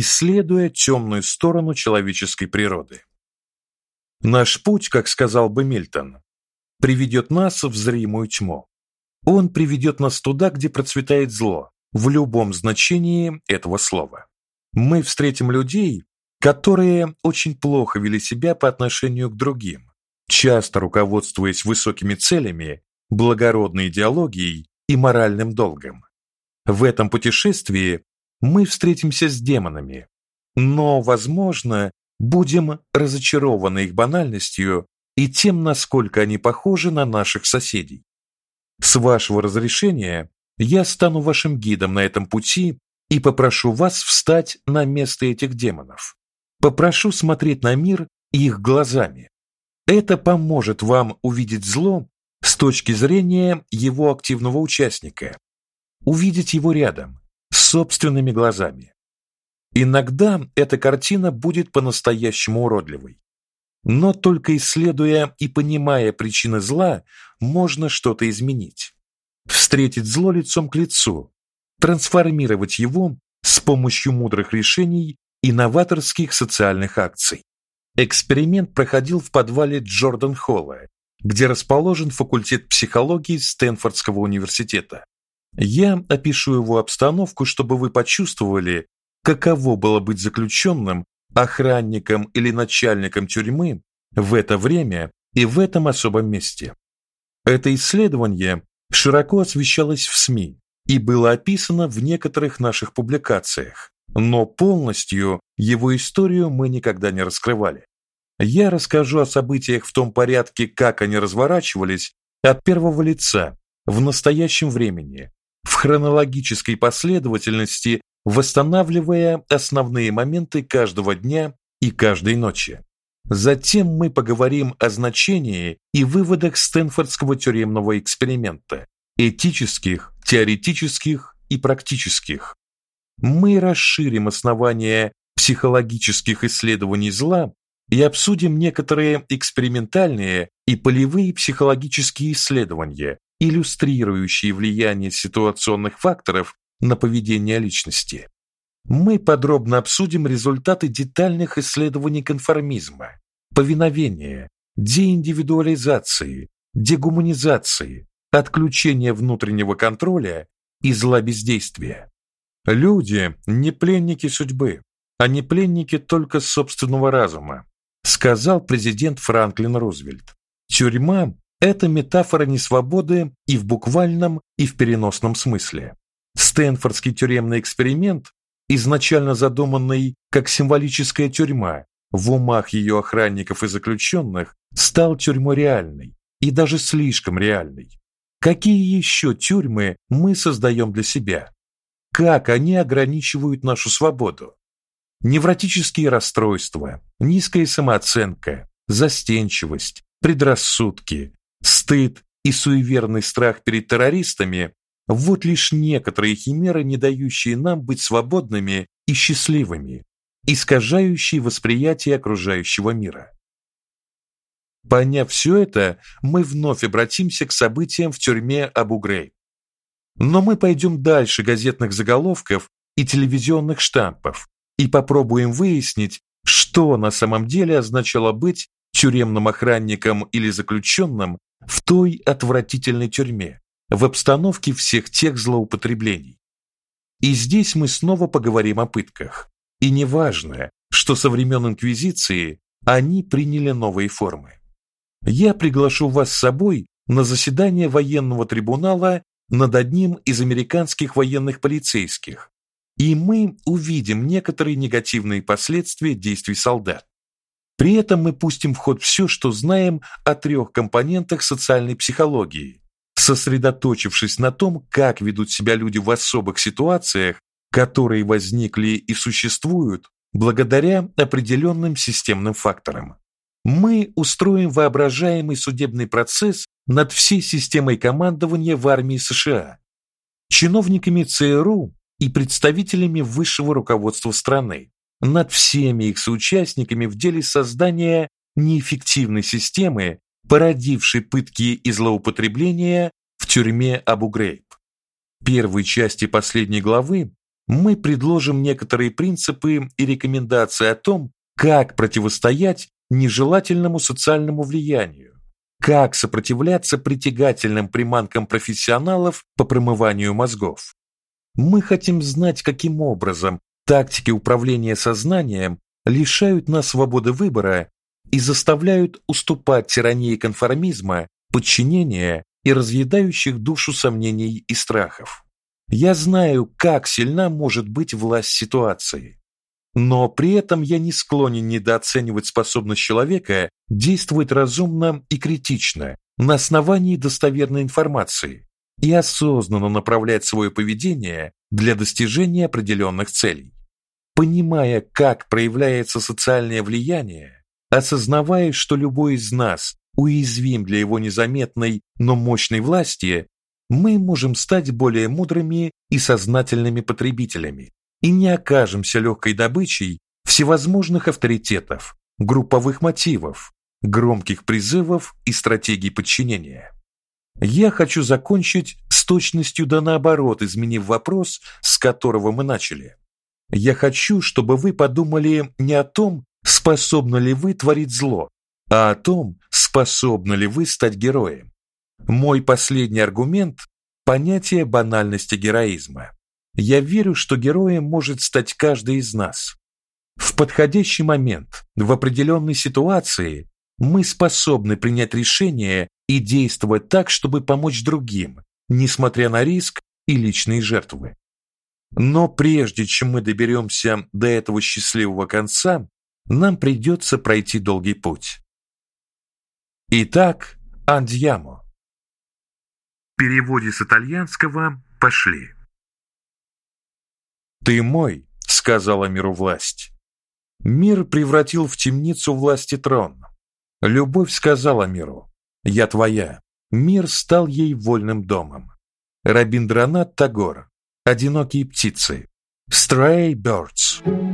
исследуя темную сторону человеческой природы. Наш путь, как сказал бы Мильтон, приведет нас в зримую тьму. Он приведет нас туда, где процветает зло, в любом значении этого слова. Мы встретим людей, которые очень плохо вели себя по отношению к другим, часто руководствуясь высокими целями, благородной идеологией и моральным долгом. В этом путешествии мы встретимся с демонами, но, возможно, будем разочарованы их банальностью и тем, насколько они похожи на наших соседей. С вашего разрешения я стану вашим гидом на этом пути и попрошу вас встать на место этих демонов. Попрошу смотреть на мир их глазами. Это поможет вам увидеть зло с точки зрения его активного участника. Увидеть его рядом, собственными глазами. Иногда эта картина будет по-настоящему уродливой. Но только исследуя и понимая причины зла, можно что-то изменить. Встретить зло лицом к лицу, трансформировать его с помощью мудрых решений и новаторских социальных акций. Эксперимент проходил в подвале Джордан-Холла, где расположен факультет психологии Стэнфордского университета. Я опишу его обстановку, чтобы вы почувствовали, каково было быть заключенным, охранником или начальником тюрьмы в это время и в этом особом месте. Это исследование широко освещалось в СМИ и было описано в некоторых наших публикациях, но полностью его историю мы никогда не раскрывали. Я расскажу о событиях в том порядке, как они разворачивались, от первого лица, в настоящем времени, в хронологической последовательности, восстанавливая основные моменты каждого дня и каждой ночи. Затем мы поговорим о значении и выводах Стэнфордского тюремного эксперимента, этических, теоретических и практических. Мы расширим основания психологических исследований зла и обсудим некоторые экспериментальные и полевые психологические исследования, иллюстрирующие влияние ситуационных факторов на поведение личности. Мы подробно обсудим результаты детальных исследований конформизма, повиновения, деиндивидуализации, дегуманизации, отключения внутреннего контроля и злобездействия. Люди не пленники судьбы, они пленники только собственного разума, сказал президент Франклин Рузвельт. Тюрьма это метафора несвободы и в буквальном, и в переносном смысле. Стэнфордский тюремный эксперимент, изначально задуманный как символическая тюрьма, в умах ее охранников и заключенных, стал тюрьмой реальной и даже слишком реальной. Какие еще тюрьмы мы создаем для себя? Как они ограничивают нашу свободу? Невротические расстройства, низкая самооценка, застенчивость, предрассудки, стыд и суеверный страх перед террористами вот лишь некоторые химеры, не дающие нам быть свободными и счастливыми, искажающие восприятие окружающего мира. Поняв все это, мы вновь обратимся к событиям в тюрьме Абу-Грейб. Но мы пойдем дальше газетных заголовков и телевизионных штампов и попробуем выяснить, что на самом деле означало быть тюремным охранником или заключенным в той отвратительной тюрьме, в обстановке всех тех злоупотреблений. И здесь мы снова поговорим о пытках. И неважно, что со времен инквизиции они приняли новые формы. Я приглашу вас с собой на заседание военного трибунала над одним из американских военных полицейских, и мы увидим некоторые негативные последствия действий солдат. При этом мы пустим в ход все, что знаем о трех компонентах социальной психологии, сосредоточившись на том, как ведут себя люди в особых ситуациях, которые возникли и существуют благодаря определенным системным факторам. Мы устроим воображаемый судебный процесс над всей системой командования в армии США, чиновниками ЦРУ и представителями высшего руководства страны, над всеми их соучастниками в деле создания неэффективной системы, породившей пытки и злоупотребления в тюрьме Абу-Грейб. Первой части последней главы мы предложим некоторые принципы и рекомендации о том, как противостоять нежелательному социальному влиянию, как сопротивляться притягательным приманкам профессионалов по промыванию мозгов. Мы хотим знать, каким образом тактики управления сознанием лишают нас свободы выбора и заставляют уступать тирании конформизма, подчинения и разъедающих душу сомнений и страхов. Я знаю, как сильна может быть власть ситуации. Но при этом я не склонен недооценивать способность человека действовать разумно и критично на основании достоверной информации и осознанно направлять свое поведение для достижения определенных целей. Понимая, как проявляется социальное влияние, осознавая, что любой из нас уязвим для его незаметной, но мощной власти, мы можем стать более мудрыми и сознательными потребителями и не окажемся легкой добычей всевозможных авторитетов, групповых мотивов, громких призывов и стратегий подчинения. Я хочу закончить с точностью да наоборот, изменив вопрос, с которого мы начали. Я хочу, чтобы вы подумали не о том, способны ли вы творить зло, а о том, способны ли вы стать героем. Мой последний аргумент понятие банальности героизма. Я верю, что героем может стать каждый из нас. В подходящий момент, в определенной ситуации, мы способны принять решение и действовать так, чтобы помочь другим, несмотря на риск и личные жертвы. Но прежде чем мы доберемся до этого счастливого конца, нам придется пройти долгий путь. Итак, андьямо. В переводе с итальянского «пошли». «Ты мой», — сказала миру власть. Мир превратил в темницу власти трон. Любовь сказала миру, «Я твоя». Мир стал ей вольным домом. Рабиндранат Тагор. Одинокие птицы. Stray Birds.